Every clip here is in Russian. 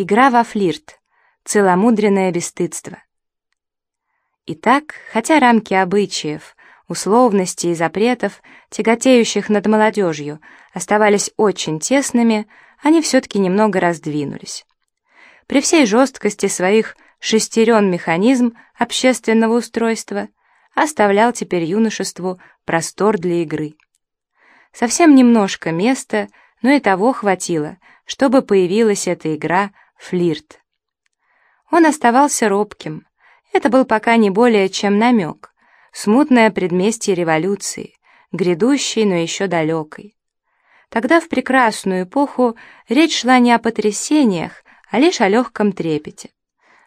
Игра во флирт. Целомудренное бесстыдство. Итак, хотя рамки обычаев, условностей и запретов, тяготеющих над молодежью, оставались очень тесными, они все-таки немного раздвинулись. При всей жесткости своих шестерен механизм общественного устройства оставлял теперь юношеству простор для игры. Совсем немножко места, но и того хватило, чтобы появилась эта игра «Флирт». Он оставался робким. Это был пока не более чем намек, смутное предместье революции, грядущей, но еще далекой. Тогда в прекрасную эпоху речь шла не о потрясениях, а лишь о легком трепете,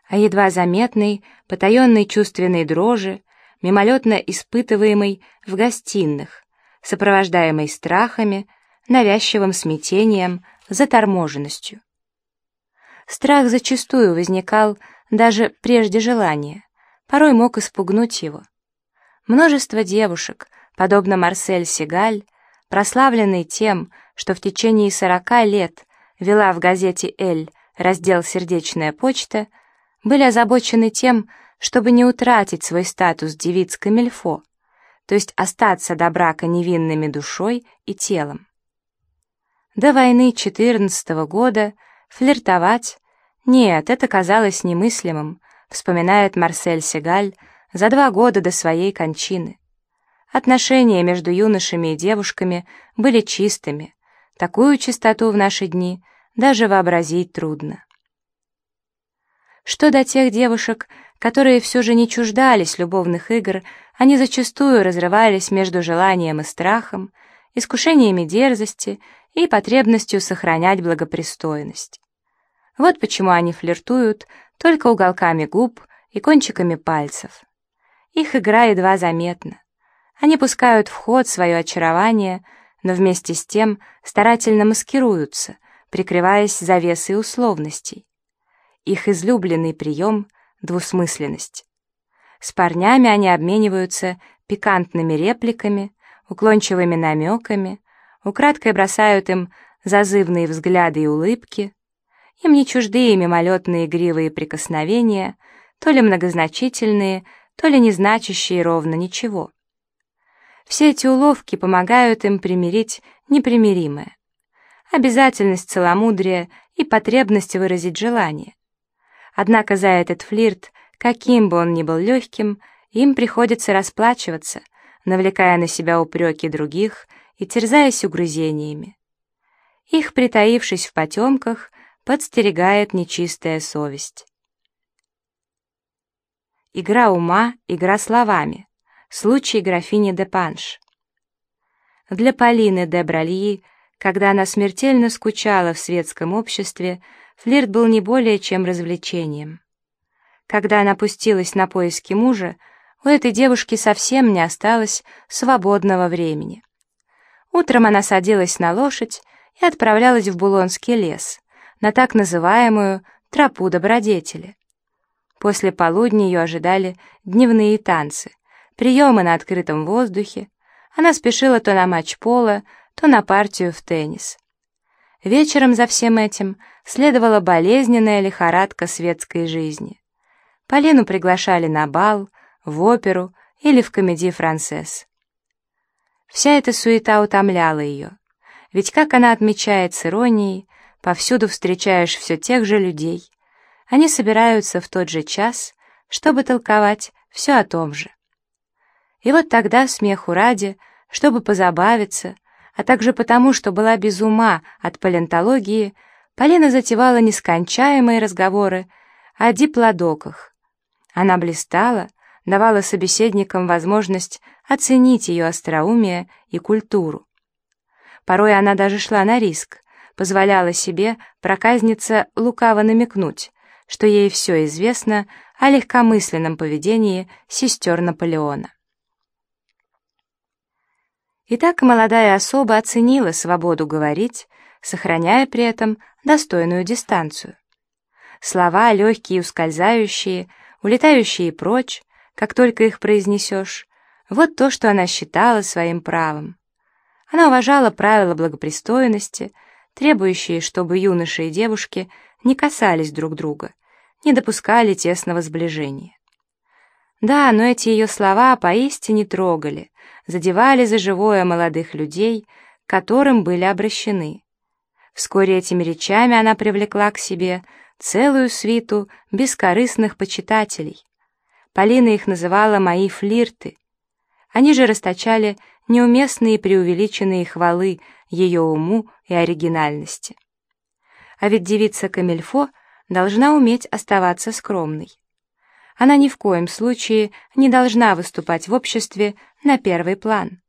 о едва заметной, потаенной чувственной дрожи, мимолетно испытываемой в гостиных, сопровождаемой страхами, навязчивым смятением, заторможенностью. Страх зачастую возникал даже прежде желания, порой мог испугнуть его. Множество девушек, подобно Марсель Сигаль, прославленной тем, что в течение сорока лет вела в газете «Эль» раздел «Сердечная почта», были озабочены тем, чтобы не утратить свой статус девиц Камильфо, то есть остаться до брака невинными душой и телом. До войны 14 -го года флиртовать нет, это казалось немыслимым, вспоминает Марсель Сегаль за два года до своей кончины. Отношения между юношами и девушками были чистыми. Такую чистоту в наши дни даже вообразить трудно. Что до тех девушек, которые все же не чуждались любовных игр, они зачастую разрывались между желанием и страхом, искушениями дерзости и потребностью сохранять благопристойность. Вот почему они флиртуют только уголками губ и кончиками пальцев. Их игра едва заметна. Они пускают в ход свое очарование, но вместе с тем старательно маскируются, прикрываясь завесой условностей. Их излюбленный прием — двусмысленность. С парнями они обмениваются пикантными репликами, уклончивыми намеками, украдкой бросают им зазывные взгляды и улыбки, им не чужды мимолетные игривые прикосновения, то ли многозначительные, то ли не значащие ровно ничего. Все эти уловки помогают им примирить непримиримое. Обязательность целомудрия и потребность выразить желание. Однако за этот флирт, каким бы он ни был легким, им приходится расплачиваться, навлекая на себя упреки других и терзаясь угрызениями. Их, притаившись в потемках, подстерегает нечистая совесть. Игра ума, игра словами. Случай графини де Панш. Для Полины де Бральи, когда она смертельно скучала в светском обществе, флирт был не более чем развлечением. Когда она пустилась на поиски мужа, у этой девушки совсем не осталось свободного времени. Утром она садилась на лошадь и отправлялась в Булонский лес, на так называемую тропу добродетели. После полудня ее ожидали дневные танцы, приемы на открытом воздухе. Она спешила то на матч пола, то на партию в теннис. Вечером за всем этим следовала болезненная лихорадка светской жизни. Полину приглашали на бал, в оперу или в комедии «Францесс». Вся эта суета утомляла ее, ведь, как она отмечает с иронией, повсюду встречаешь все тех же людей. Они собираются в тот же час, чтобы толковать все о том же. И вот тогда, смеху ради, чтобы позабавиться, а также потому, что была без ума от палеонтологии, Полина затевала нескончаемые разговоры о диплодоках. Она блистала, давала собеседникам возможность оценить ее остроумие и культуру. Порой она даже шла на риск, позволяла себе проказница лукаво намекнуть, что ей все известно о легкомысленном поведении сестер Наполеона. Итак, молодая особа оценила свободу говорить, сохраняя при этом достойную дистанцию. Слова легкие и ускользающие, улетающие прочь, как только их произнесешь, вот то, что она считала своим правом. Она уважала правила благопристойности, требующие, чтобы юноши и девушки не касались друг друга, не допускали тесного сближения. Да, но эти ее слова поистине трогали, задевали за живое молодых людей, к которым были обращены. Вскоре этими речами она привлекла к себе целую свиту бескорыстных почитателей. Полина их называла «мои флирты». Они же расточали неуместные преувеличенные хвалы ее уму и оригинальности. А ведь девица Камильфо должна уметь оставаться скромной. Она ни в коем случае не должна выступать в обществе на первый план.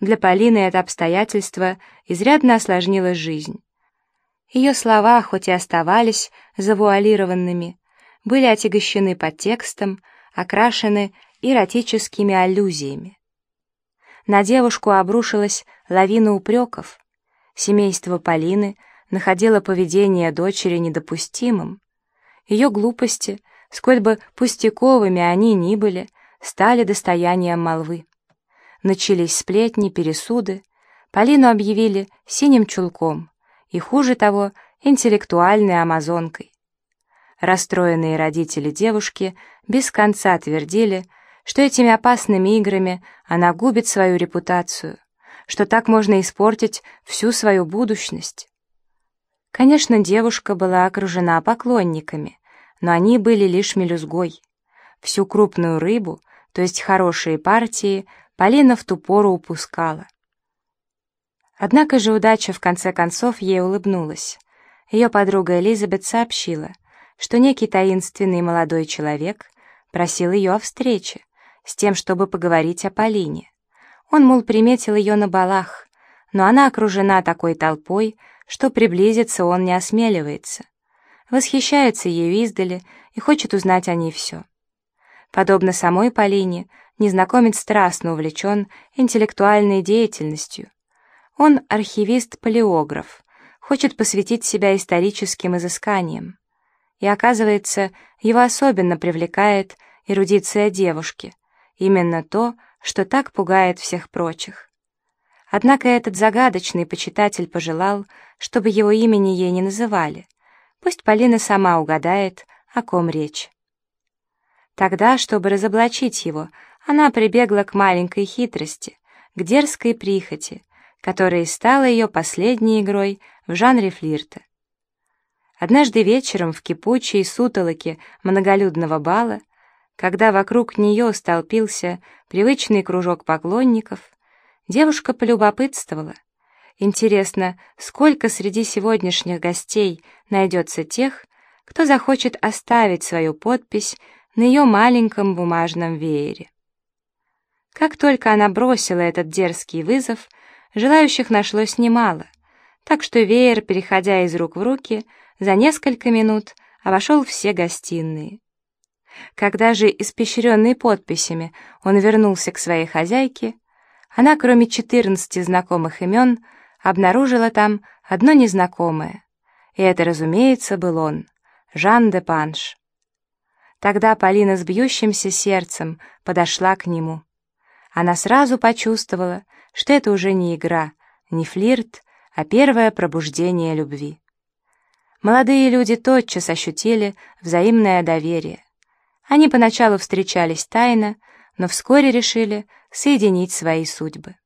Для Полины это обстоятельство изрядно осложнило жизнь. Ее слова, хоть и оставались завуалированными, были отягощены подтекстом, окрашены эротическими аллюзиями. На девушку обрушилась лавина упреков. Семейство Полины находило поведение дочери недопустимым. Ее глупости, сколь бы пустяковыми они ни были, стали достоянием молвы. Начались сплетни, пересуды. Полину объявили синим чулком и, хуже того, интеллектуальной амазонкой. Расстроенные родители девушки без конца твердили, что этими опасными играми она губит свою репутацию, что так можно испортить всю свою будущность. Конечно, девушка была окружена поклонниками, но они были лишь мелюзгой. Всю крупную рыбу, то есть хорошие партии, Полина в ту пору упускала. Однако же удача в конце концов ей улыбнулась. Ее подруга Элизабет сообщила, что некий таинственный молодой человек просил ее о встрече, с тем, чтобы поговорить о Полине. Он, мол, приметил ее на балах, но она окружена такой толпой, что приблизиться он не осмеливается. Восхищается ею издали и хочет узнать о ней все. Подобно самой Полине, незнакомец страстно увлечен интеллектуальной деятельностью. Он архивист-палеограф, хочет посвятить себя историческим изысканиям. И оказывается, его особенно привлекает эрудиция девушки, именно то, что так пугает всех прочих. Однако этот загадочный почитатель пожелал, чтобы его имени ей не называли. Пусть Полина сама угадает, о ком речь. Тогда, чтобы разоблачить его, она прибегла к маленькой хитрости, к дерзкой прихоти, которая и стала ее последней игрой в жанре флирта. Однажды вечером в кипучей сутолоке многолюдного бала, когда вокруг нее столпился привычный кружок поклонников, девушка полюбопытствовала. Интересно, сколько среди сегодняшних гостей найдется тех, кто захочет оставить свою подпись на ее маленьком бумажном веере. Как только она бросила этот дерзкий вызов, Желающих нашлось немало, так что веер, переходя из рук в руки, за несколько минут обошел все гостиные. Когда же, испещренный подписями, он вернулся к своей хозяйке, она, кроме четырнадцати знакомых имен, обнаружила там одно незнакомое, и это, разумеется, был он, Жан де Панш. Тогда Полина с бьющимся сердцем подошла к нему. Она сразу почувствовала, что это уже не игра, не флирт, а первое пробуждение любви. Молодые люди тотчас ощутили взаимное доверие. Они поначалу встречались тайно, но вскоре решили соединить свои судьбы.